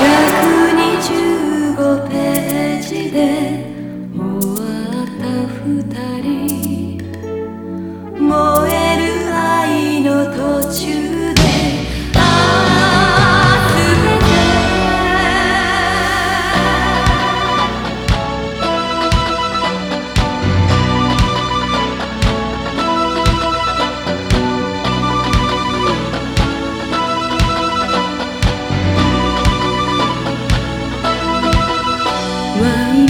125ページで終わった二人。万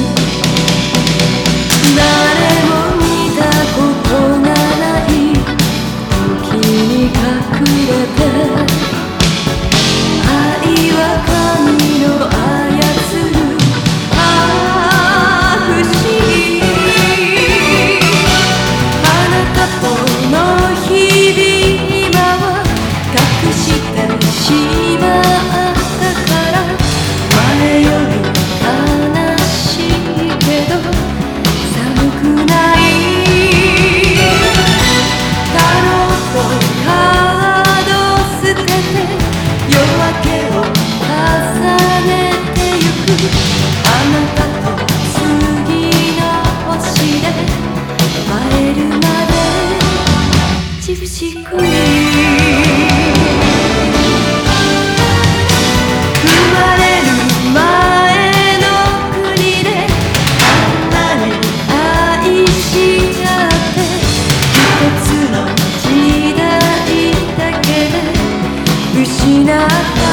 you ししく生まれる前の国であんなに愛しちゃって一つの時代だけで失った